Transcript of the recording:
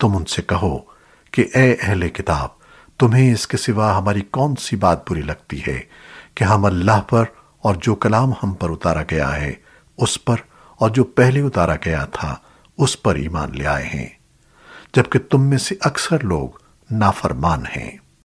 تم ان سے کہو کہ اے اہل کتاب، تمہیں اس کے سوا ہماری کون سی بات بری لگتی ہے کہ ہم اللہ پر اور جو کلام ہم پر اتارا گیا ہے، اس پر اور جو پہلے اتارا گیا تھا، اس پر ایمان لے آئے ہیں۔ جبکہ تم میں سے اکثر لوگ نافرمان ہیں۔